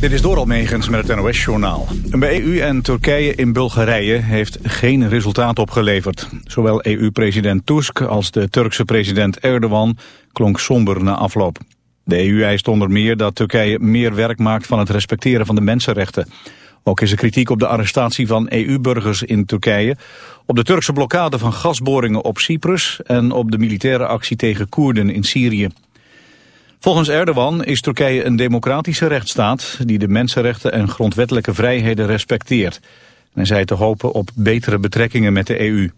Dit is door Almegens met het NOS-journaal. Een bij EU en Turkije in Bulgarije heeft geen resultaat opgeleverd. Zowel EU-president Tusk als de Turkse president Erdogan klonk somber na afloop. De EU eist onder meer dat Turkije meer werk maakt van het respecteren van de mensenrechten. Ook is er kritiek op de arrestatie van EU-burgers in Turkije, op de Turkse blokkade van gasboringen op Cyprus en op de militaire actie tegen Koerden in Syrië. Volgens Erdogan is Turkije een democratische rechtsstaat die de mensenrechten en grondwettelijke vrijheden respecteert. En zei te hopen op betere betrekkingen met de EU.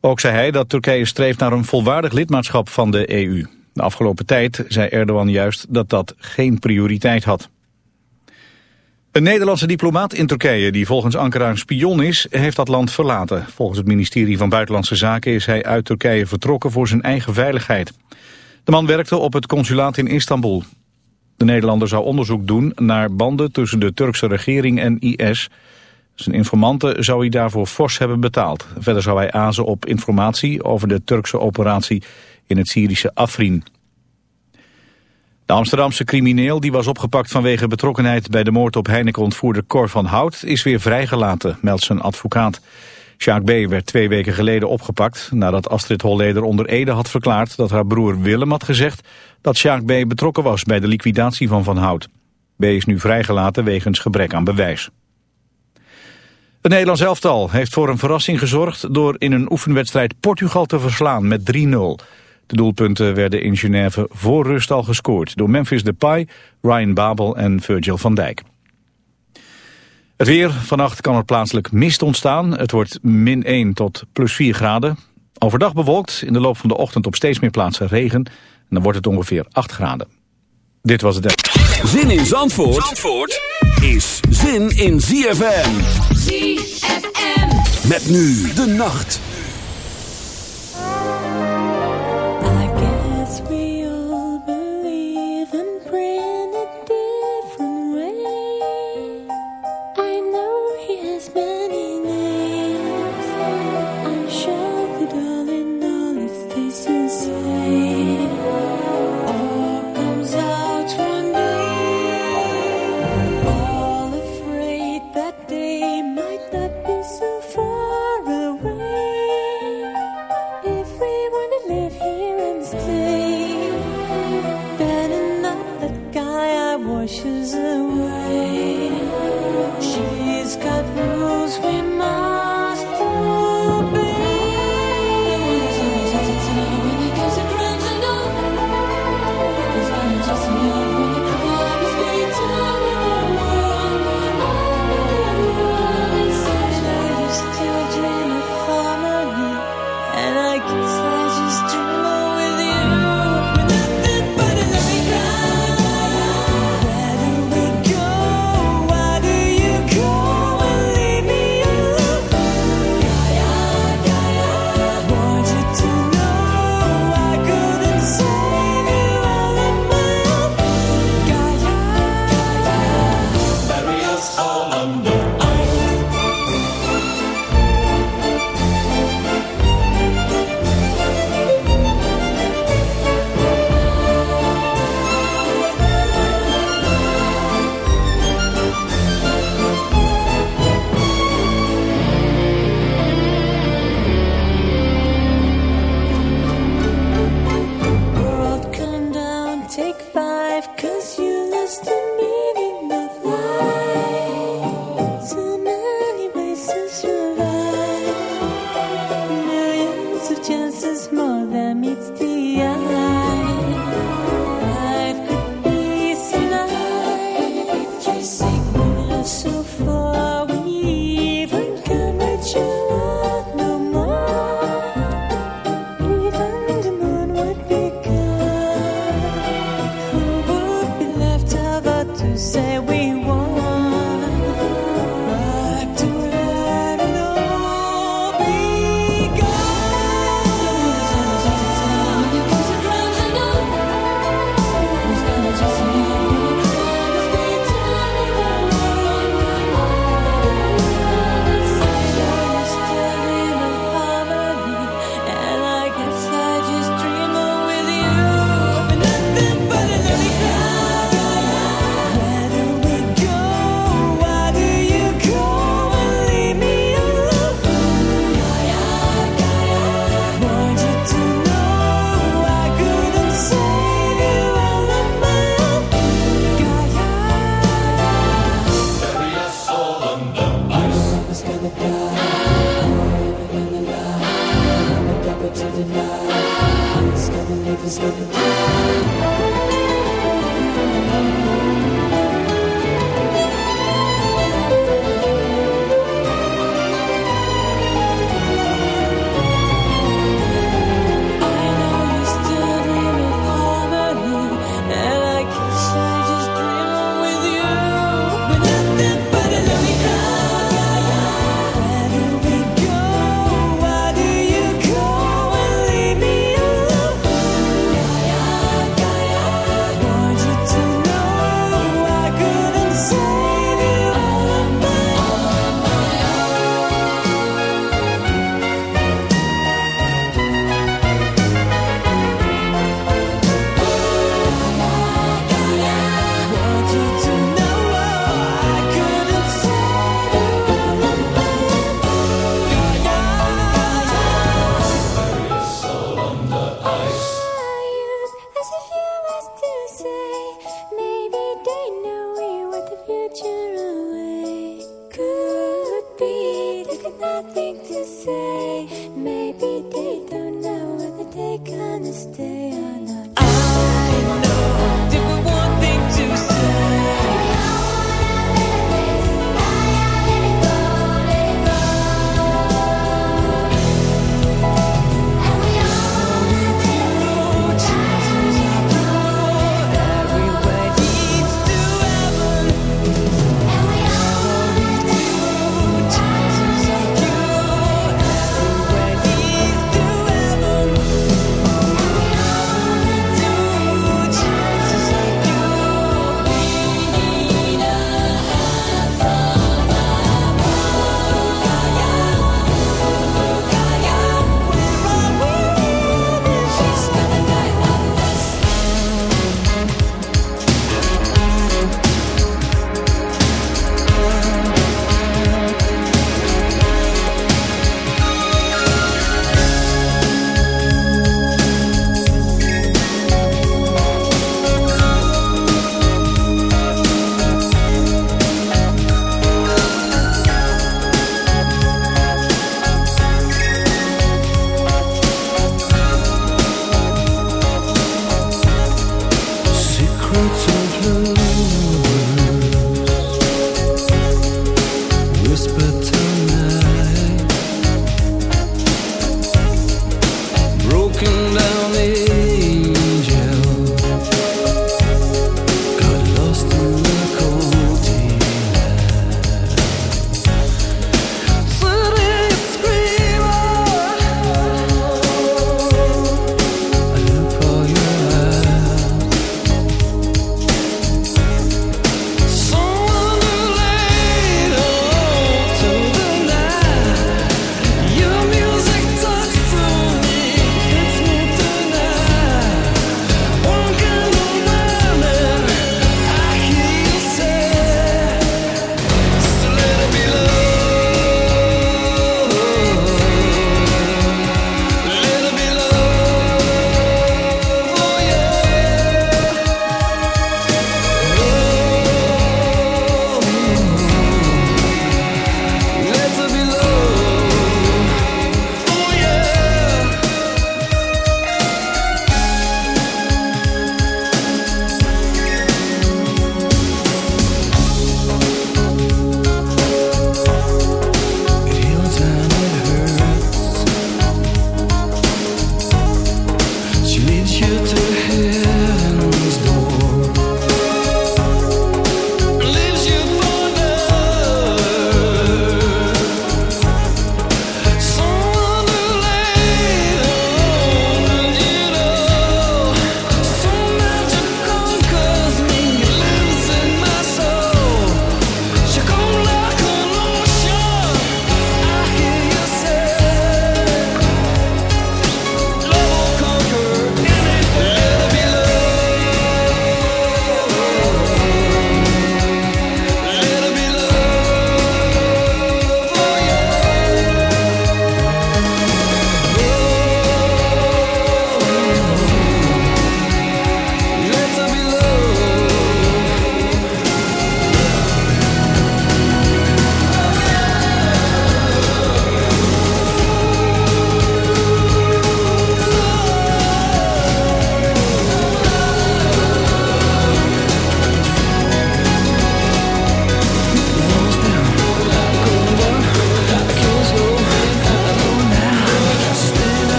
Ook zei hij dat Turkije streeft naar een volwaardig lidmaatschap van de EU. De afgelopen tijd zei Erdogan juist dat dat geen prioriteit had. Een Nederlandse diplomaat in Turkije die volgens Ankara een spion is, heeft dat land verlaten. Volgens het ministerie van Buitenlandse Zaken is hij uit Turkije vertrokken voor zijn eigen veiligheid. De man werkte op het consulaat in Istanbul. De Nederlander zou onderzoek doen naar banden tussen de Turkse regering en IS. Zijn informanten zou hij daarvoor fors hebben betaald. Verder zou hij azen op informatie over de Turkse operatie in het Syrische Afrin. De Amsterdamse crimineel die was opgepakt vanwege betrokkenheid bij de moord op Heineken-ontvoerder Cor van Hout is weer vrijgelaten, meldt zijn advocaat. Sjaak B. werd twee weken geleden opgepakt nadat Astrid Holleder onder Ede had verklaard dat haar broer Willem had gezegd dat Sjaak B. betrokken was bij de liquidatie van Van Hout. B. is nu vrijgelaten wegens gebrek aan bewijs. Het Nederlands elftal heeft voor een verrassing gezorgd door in een oefenwedstrijd Portugal te verslaan met 3-0. De doelpunten werden in Genève voor rust al gescoord door Memphis Depay, Ryan Babel en Virgil van Dijk. Het weer, vannacht kan er plaatselijk mist ontstaan. Het wordt min 1 tot plus 4 graden. Overdag bewolkt, in de loop van de ochtend op steeds meer plaatsen regen. En dan wordt het ongeveer 8 graden. Dit was het... Zin in Zandvoort, Zandvoort is zin in ZFM. ZFM. Met nu de nacht.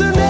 to.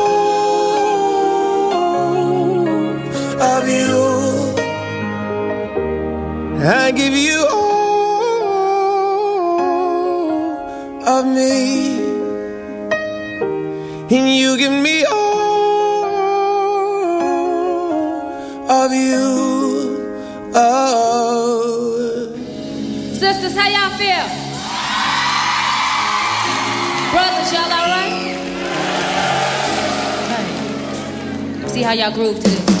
I give you all of me, and you give me all of you. Oh, sisters, how y'all feel? Brothers, y'all all right? Okay. See how y'all groove to this.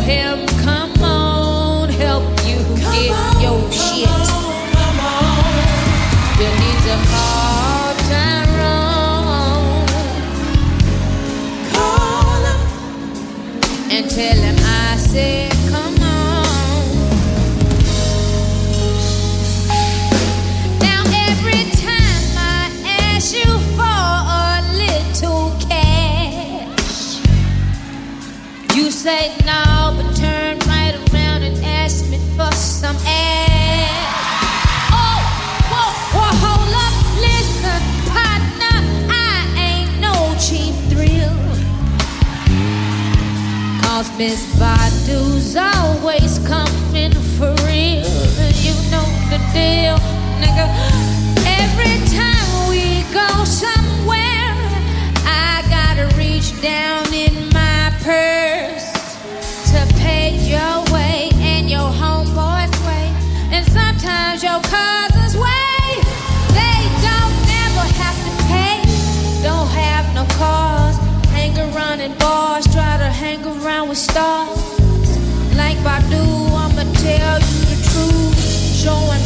him Every time we go somewhere, I gotta reach down in my purse to pay your way and your homeboy's way, and sometimes your cousin's way. They don't never have to pay, don't have no cause. Hang around in bars, try to hang around with stars. Like I'ma tell you the truth. Showing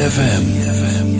ZFM.